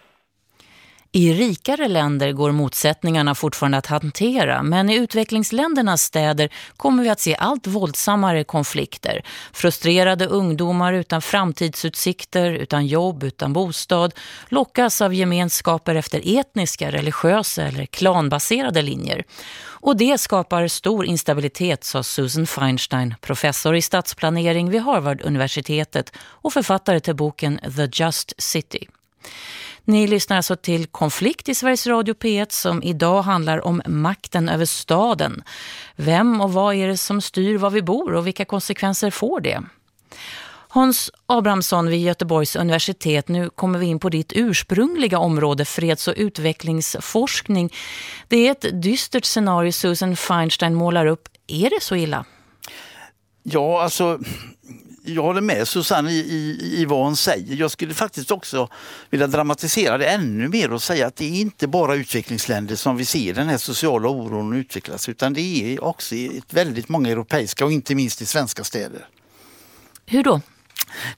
I rikare länder går motsättningarna fortfarande att hantera men i utvecklingsländernas städer kommer vi att se allt våldsammare konflikter. Frustrerade ungdomar utan framtidsutsikter, utan jobb, utan bostad lockas av gemenskaper efter etniska, religiösa eller klanbaserade linjer. Och det skapar stor instabilitet, sa Susan Feinstein, professor i stadsplanering vid Harvard-universitetet och författare till boken The Just City. Ni lyssnar alltså till Konflikt i Sveriges Radio P1 som idag handlar om makten över staden. Vem och vad är det som styr var vi bor och vilka konsekvenser får det? Hans Abrahamsson vid Göteborgs universitet, nu kommer vi in på ditt ursprungliga område, freds- och utvecklingsforskning. Det är ett dystert scenario Susan Feinstein målar upp. Är det så illa? Ja, alltså jag håller med Susanne i, i, i vad hon säger. Jag skulle faktiskt också vilja dramatisera det ännu mer och säga att det är inte bara utvecklingsländer som vi ser den här sociala oron utvecklas utan det är också i väldigt många europeiska och inte minst i svenska städer. Hur då?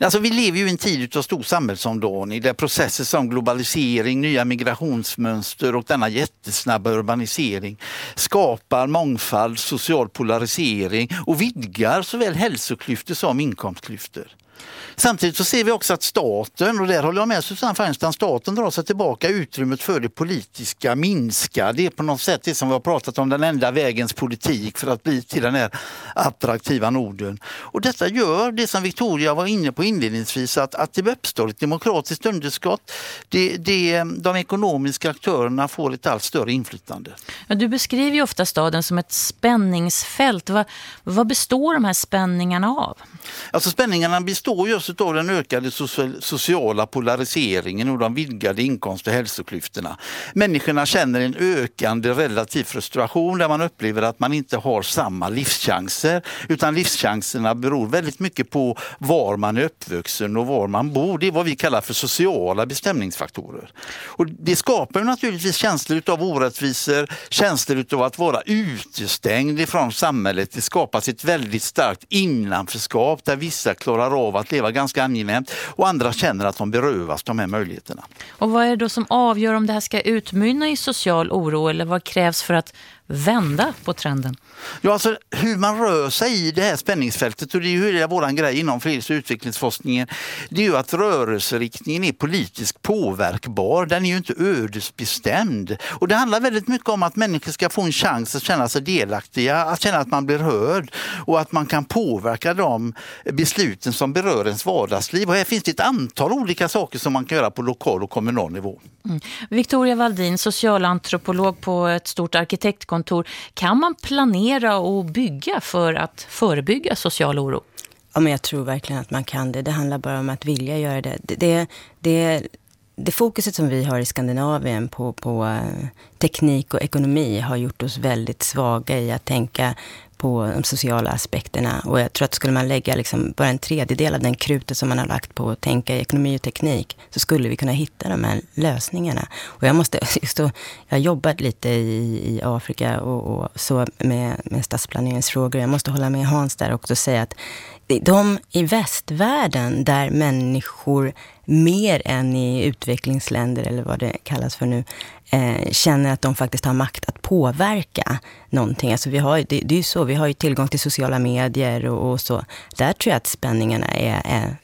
Alltså, vi lever ju i en tid av stor samhällsomdaning där processer som globalisering, nya migrationsmönster och denna jättesnabba urbanisering skapar mångfald, social polarisering och vidgar såväl hälsoklyftor som inkomstklyftor. Samtidigt så ser vi också att staten, och där håller jag med Susanne Feinstein, staten drar sig tillbaka, utrymmet för det politiska minskar. Det är på något sätt det som vi har pratat om, den enda vägens politik för att bli till den här attraktiva Norden. Och detta gör det som Victoria var inne på inledningsvis, att, att det uppstår ett demokratiskt underskott. Det, det, de ekonomiska aktörerna får ett allt större inflytande. Du beskriver ju ofta staden som ett spänningsfält. Vad, vad består de här spänningarna av? Alltså spänningarna består består just av den ökade sociala polariseringen och de vidgade inkomst och hälsoklyftorna. Människorna känner en ökande relativ frustration där man upplever att man inte har samma livschanser utan livschanserna beror väldigt mycket på var man är uppvuxen och var man bor. Det är vad vi kallar för sociala bestämningsfaktorer. Och det skapar naturligtvis känslor av orättvisor, känslor av att vara utestängd ifrån samhället. Det skapas ett väldigt starkt innanförskap där vissa klarar av att leva ganska angenämt och andra känner att de berövas de här möjligheterna. Och vad är det då som avgör om det här ska utmynna i social oro eller vad krävs för att vända på trenden? Ja, alltså hur man rör sig i det här spänningsfältet och det är ju hela våran grej inom freds- och utvecklingsforskningen. Det är ju att rörelseriktningen är politiskt påverkbar. Den är ju inte ödesbestämd. Och det handlar väldigt mycket om att människor ska få en chans att känna sig delaktiga, att känna att man blir hörd och att man kan påverka de besluten som berör ens vardagsliv. Och här finns det ett antal olika saker som man kan göra på lokal och kommunal nivå. Mm. Victoria Valdin, socialantropolog på ett stort arkitektkontor. Kan man planera och bygga för att förebygga social oro? Ja, men jag tror verkligen att man kan det. Det handlar bara om att vilja göra det. Det, det, det, det fokuset som vi har i Skandinavien på, på eh, teknik och ekonomi har gjort oss väldigt svaga i att tänka på de sociala aspekterna. Och jag tror att skulle man lägga liksom bara en tredjedel av den krutet som man har lagt på att tänka i ekonomi och teknik så skulle vi kunna hitta de här lösningarna. Och jag måste, just då, jag har jobbat lite i, i Afrika och, och så med, med stadsplaneringsfrågor. Jag måste hålla med Hans där också och säga att de i västvärlden där människor mer än i utvecklingsländer eller vad det kallas för nu, eh, känner att de faktiskt har makt att påverka någonting. Alltså vi har, det, det är ju så, vi har ju tillgång till sociala medier och, och så. Där tror jag att spänningarna är, är,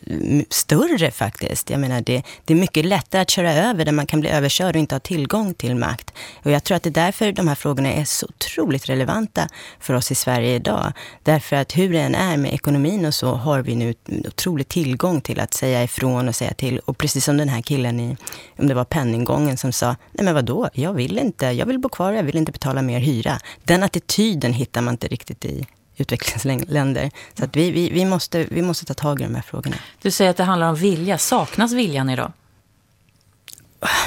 större faktiskt. Jag menar, det, det är mycket lättare att köra över där man kan bli överkörd och inte ha tillgång till makt. Och jag tror att det är därför de här frågorna är så otroligt relevanta för oss i Sverige idag. Därför att hur det än är med ekonomin och så har vi nu otrolig tillgång till att säga ifrån och säga till. Och precis som den här killen i, om det var penninggången som sa, nej men vadå, jag vill inte, jag vill bo kvar, jag vill inte betala mer hyra. Den attityden hittar man inte riktigt i utvecklingsländer. Så att vi, vi, vi, måste, vi måste ta tag i de här frågorna. Du säger att det handlar om vilja. Saknas viljan idag?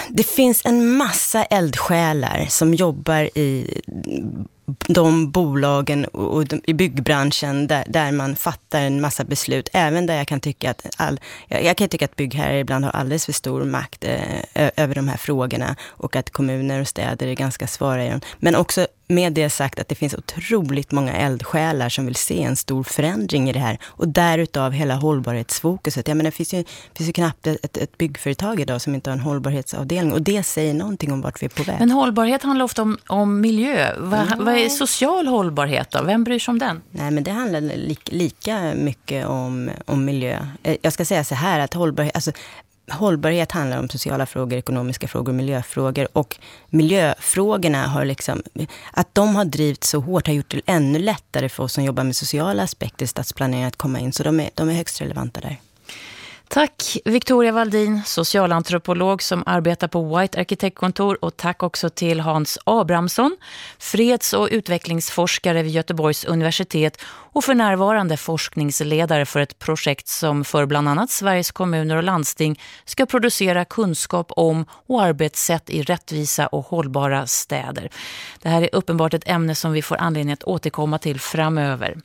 Det finns en massa eldsjälar som jobbar i de bolagen och i byggbranschen där, där man fattar en massa beslut. Även där jag kan tycka att, all, jag kan tycka att byggherrar ibland har alldeles för stor makt eh, över de här frågorna och att kommuner och städer är ganska svara i dem. Men också med det sagt att det finns otroligt många eldsjälar som vill se en stor förändring i det här. Och därutav hela hållbarhetsfokuset. Jag menar, det finns ju, finns ju knappt ett, ett byggföretag idag som inte har en hållbarhetsavdelning. Och det säger någonting om vart vi är på väg. Men hållbarhet handlar ofta om, om miljö. Vad, ja. vad är social hållbarhet då? Vem bryr sig om den? Nej, men det handlar li, lika mycket om, om miljö. Eh, jag ska säga så här att hållbarhet, alltså hållbarhet handlar om sociala frågor, ekonomiska frågor, miljöfrågor. Och miljöfrågorna har liksom, att de har drivits så hårt har gjort det ännu lättare för oss som jobbar med sociala aspekter i stadsplanering att komma in. Så de är, de är högst relevanta där. Tack Victoria Valdin, socialantropolog som arbetar på White Arkitektkontor och tack också till Hans Abrahamsson, freds- och utvecklingsforskare vid Göteborgs universitet och för närvarande forskningsledare för ett projekt som för bland annat Sveriges kommuner och landsting ska producera kunskap om och arbetssätt i rättvisa och hållbara städer. Det här är uppenbart ett ämne som vi får anledning att återkomma till framöver.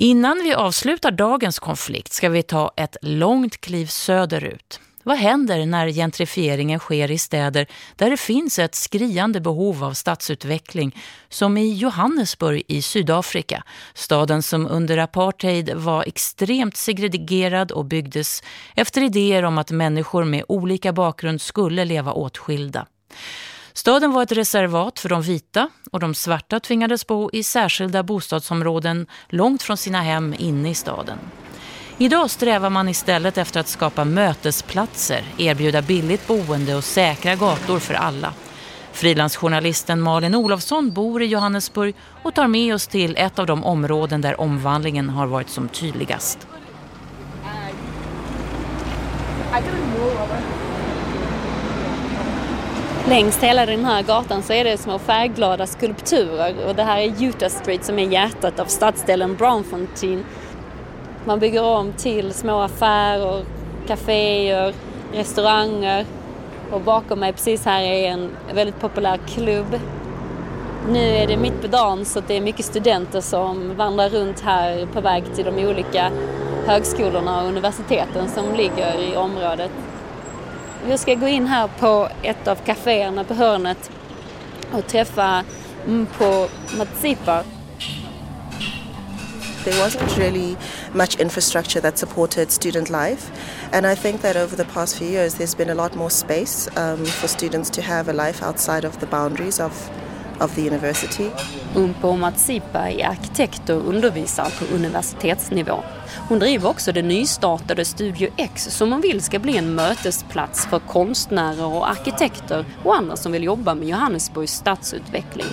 Innan vi avslutar dagens konflikt ska vi ta ett långt kliv söderut. Vad händer när gentrifieringen sker i städer där det finns ett skriande behov av stadsutveckling som i Johannesburg i Sydafrika, staden som under apartheid var extremt segregerad och byggdes efter idéer om att människor med olika bakgrund skulle leva åtskilda. Staden var ett reservat för de vita och de svarta tvingades bo i särskilda bostadsområden långt från sina hem inne i staden. Idag strävar man istället efter att skapa mötesplatser, erbjuda billigt boende och säkra gator för alla. Frilansjournalisten Malin Olofsson bor i Johannesburg och tar med oss till ett av de områden där omvandlingen har varit som tydligast. Längs hela den här gatan så är det små färgglada skulpturer och det här är Utah Street som är hjärtat av stadsdelen Brownfontein. Man bygger om till små affärer, kaféer, restauranger och bakom mig precis här är en väldigt populär klubb. Nu är det mitt på dagen så det är mycket studenter som vandrar runt här på väg till de olika högskolorna och universiteten som ligger i området. Jag ska gå in här på ett av kaféerna på hörnet och träffa mm, på Matsipa. There wasn't really much infrastructure that supported student life, and I think that over the past few years there's been a lot more space um, for students to have a life outside of the boundaries of of the university. Umpo Matsipa är arkitekt och undervisar på universitetsnivå. Hon driver också det nystartade Studio X som hon vill ska bli en mötesplats för konstnärer och arkitekter och andra som vill jobba med Johannesburgs stadsutveckling.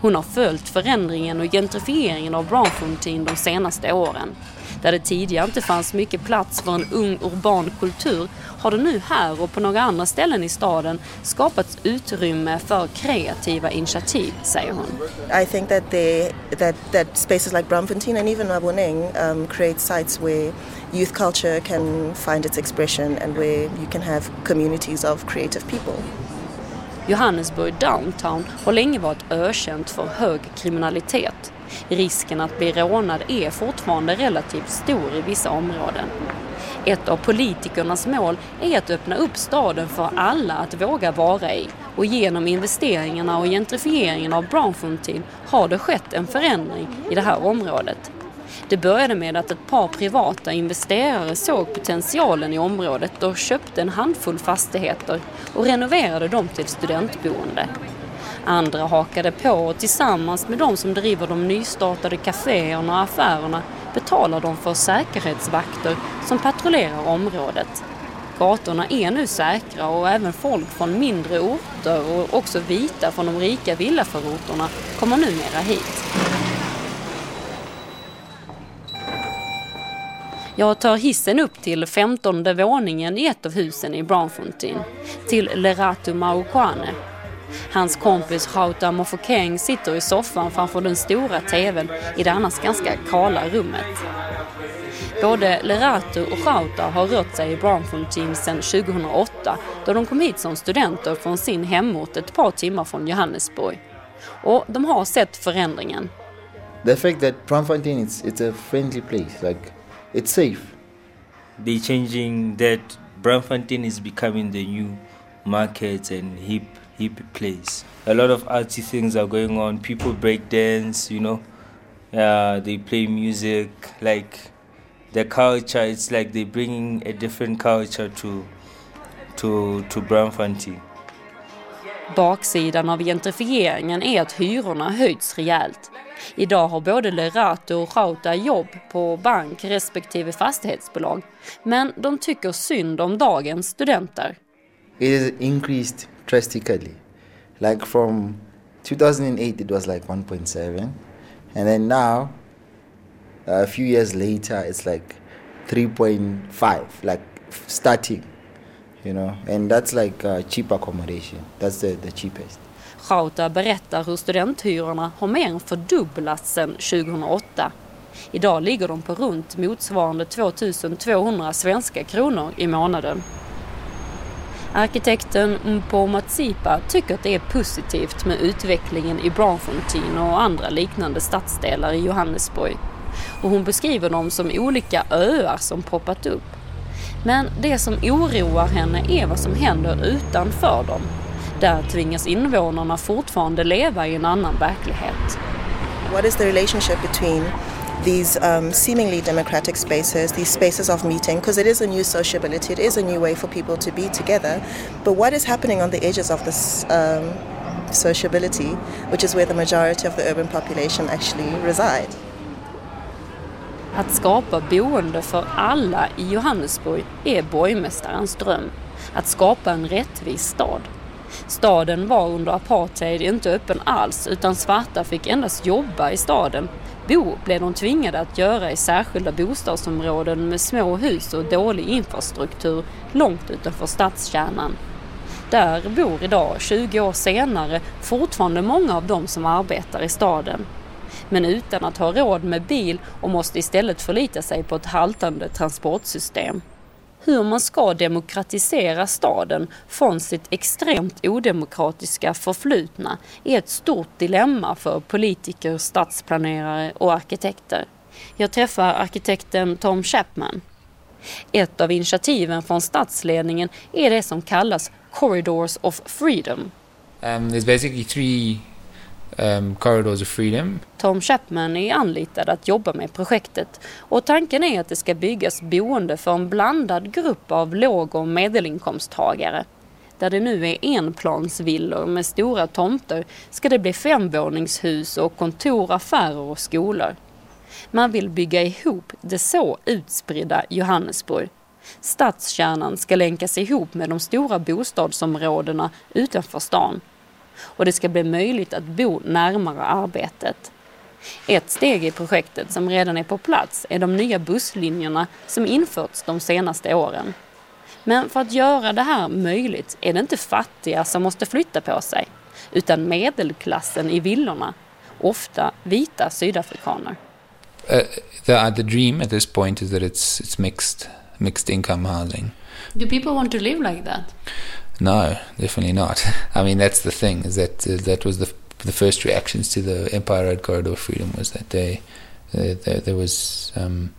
Hon har följt förändringen och gentrifieringen av Brownfontein de senaste åren. Där det tidigare inte fanns mycket plats för en ung urban kultur har det nu här och på några andra ställen i staden skapats utrymme för kreativa initiativ, säger hon. I think that, they, that, that spaces like Braamfontein and even Maboneng um, create sites where youth culture can find its expression and where you can have communities of creative people. Johannesburg downtown har länge varit ökänt för hög kriminalitet. Risken att bli rånad är fortfarande relativt stor i vissa områden. Ett av politikernas mål är att öppna upp staden för alla att våga vara i och genom investeringarna och gentrifieringen av Brownfontein har det skett en förändring i det här området. Det började med att ett par privata investerare såg potentialen i området och köpte en handfull fastigheter och renoverade dem till studentboende. Andra hakade på och tillsammans med de som driver de nystartade kaféerna och affärerna betalar de för säkerhetsvakter som patrullerar området. Gatorna är nu säkra och även folk från mindre orter och också vita från de rika villaförorterna kommer numera hit. Jag tar hissen upp till femtonde våningen i ett av husen i Brownfontein, till Leratu Maokwane. Hans kompis Hauta Mofokeng sitter i soffan framför den stora tvn i det annars ganska kala rummet. Både Leratu och Hauta har rört sig i Brownfontein sedan 2008 då de kom hit som studenter från sin hemort ett par timmar från Johannesburg. Och de har sett förändringen. The fact that Brownfontein is it's a friendly place, like it's safe. They changing that Brownfontein is becoming the new market and hip hip place. A lot of artsy things are going on. People break dance, you know. Yeah, they play music. Like the culture, it's like they're bringing a different culture to to to Bramfanti. Baksidan av gentrifieringen är att hyrorna höjts rejält. Idag har både Lerato och Rauta jobb på bank respektive fastighetsbolag. Men de tycker synd om dagens studenter. It is increased drastically. Like from 2008 it was like 1.7 and then now a few years later it's like 3.5 like starting you know and that's like uh, cheap accommodation that's the, the cheapest Rauta berättar hur studenthyrorna har mer än fördubblats sedan 2008. Idag ligger de på runt motsvarande 2200 svenska kronor i månaden. Arkitekten Mpomatsipa tycker att det är positivt med utvecklingen i Braamfontein och andra liknande stadsdelar i Johannesburg. Och hon beskriver dem som olika öar som poppat upp. Men det som oroar henne är vad som händer utanför dem. Där tvingas invånarna fortfarande leva i en annan verklighet. What is the relationship between these um, seemingly democratic spaces, these spaces of meeting, because it is a new sociability, it is a new way for people to be together. But what is happening on the edges of this um, sociability, which is where the majority of the urban population actually reside? Att skapa boende för alla i Johannesburg är borgmästarens dröm. Att skapa en rättvis stad. Staden var under apartheid inte öppen alls utan svarta fick endast jobba i staden. Bo blev de tvingade att göra i särskilda bostadsområden med små hus och dålig infrastruktur långt utanför stadskärnan. Där bor idag, 20 år senare, fortfarande många av de som arbetar i staden. Men utan att ha råd med bil och måste istället förlita sig på ett haltande transportsystem hur man ska demokratisera staden från sitt extremt odemokratiska förflutna är ett stort dilemma för politiker, stadsplanerare och arkitekter. Jag träffar arkitekten Tom Chapman. Ett av initiativen från stadsledningen är det som kallas Corridors of Freedom. Um, there's basically three um, corridors of freedom. Tom Chapman är anlitad att jobba med projektet och tanken är att det ska byggas boende för en blandad grupp av låg och medelinkomsttagare. Där det nu är enplansvillor med stora tomter ska det bli femvåningshus och kontor, affärer och skolor. Man vill bygga ihop det så utspridda Johannesburg. Stadskärnan ska länkas ihop med de stora bostadsområdena utanför stan och det ska bli möjligt att bo närmare arbetet. Ett steg i projektet som redan är på plats är de nya busslinjerna som införts de senaste åren. Men för att göra det här möjligt är det inte fattiga som måste flytta på sig, utan medelklassen i villorna, ofta vita sydafrikaner. Uh, the, the dream at this point is that it's, it's mixed, mixed income housing. Do people want to live like that? No, definitely not. I mean, that's the thing is that uh, that was the the first reactions to the Empire Road Corridor Freedom was that they uh, there, there was um,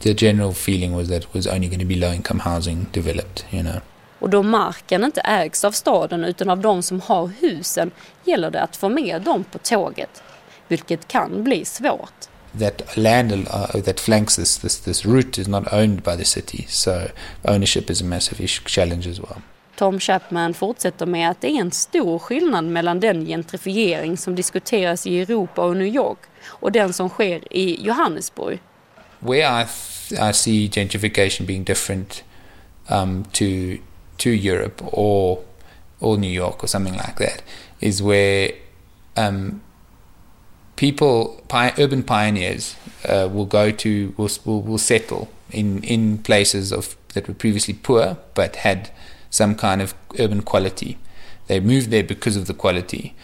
the general feeling was that it was only going to be low income housing developed, you know. Och då marken inte ägs av staden utan av de som har husen gäller det att få med dem på tåget, vilket kan bli svårt. That land uh, that flanks this, this this route is not owned by the city, so ownership is a massive issue, challenge as well. Tom Chapman fortsätter med att det är en stor skillnad mellan den gentrifiering som diskuteras i Europa och New York och den som sker i Johannesburg. Where I, I see gentrification being different um, to to Europe or or New York or something like that is where um, people, urban pioneers, uh, will go to will, will, will settle in in places of that were previously poor but had some kind of urban quality. They moved there because of the quality.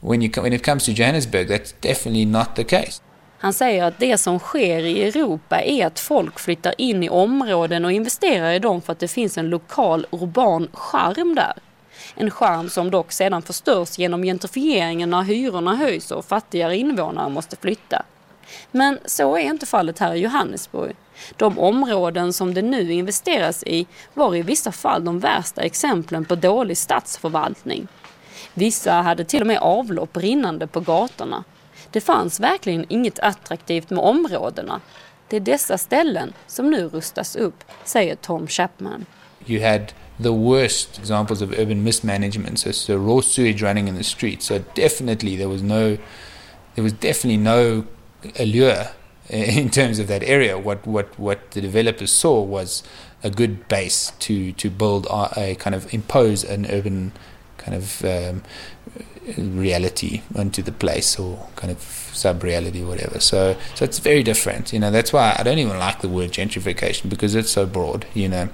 When, you, when it comes to Johannesburg, that's definitely not the case. Han säger att det som sker i Europa är att folk flyttar in i områden och investerar i dem för att det finns en lokal urban charm där. En charm som dock sedan förstörs genom gentrifieringen när hyrorna höjs och fattigare invånare måste flytta. Men så är inte fallet här i Johannesburg. De områden som det nu investeras i var i vissa fall de värsta exemplen på dålig stadsförvaltning. Vissa hade till och med avlopp rinnande på gatorna. Det fanns verkligen inget attraktivt med områdena. Det är dessa ställen som nu rustas upp, säger Tom Chapman. You had the worst examples of urban mismanagement, so, so raw sewage running in the streets. So definitely there was no, there was definitely no allure in terms of that area. What what what the developers saw was a good base to to build a, a kind of impose an urban kind of um, reality onto the place or kind of sub reality whatever so so it's very different you know that's why I don't even like the word gentrification because it's so broad you know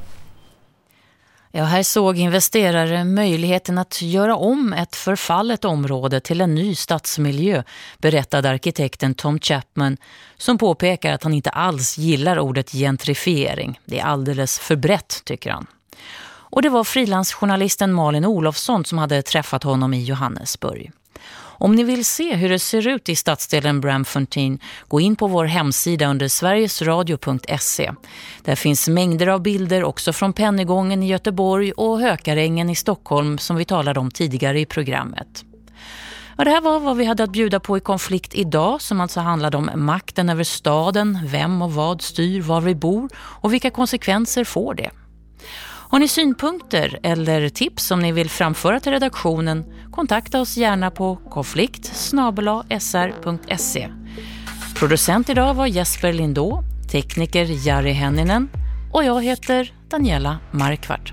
Ja, här såg investerare möjligheten att göra om ett förfallet område till en ny stadsmiljö, berättade arkitekten Tom Chapman som påpekar att han inte alls gillar ordet gentrifiering. Det är alldeles för brett, tycker han. Och det var frilansjournalisten Malin Olofsson som hade träffat honom i Johannesburg. Om ni vill se hur det ser ut i stadsdelen Bramfontein, gå in på vår hemsida under sverigesradio.se. Där finns mängder av bilder också från Pennygången i Göteborg och Hökarängen i Stockholm som vi talade om tidigare i programmet. Ja, det här var vad vi hade att bjuda på i konflikt idag som alltså handlade om makten över staden, vem och vad styr var vi bor och vilka konsekvenser får det. Har ni synpunkter eller tips som ni vill framföra till redaktionen, kontakta oss gärna på konflikt.sr.se. Producent idag var Jesper Lindå, tekniker Jari Henninen och jag heter Daniela Markvart.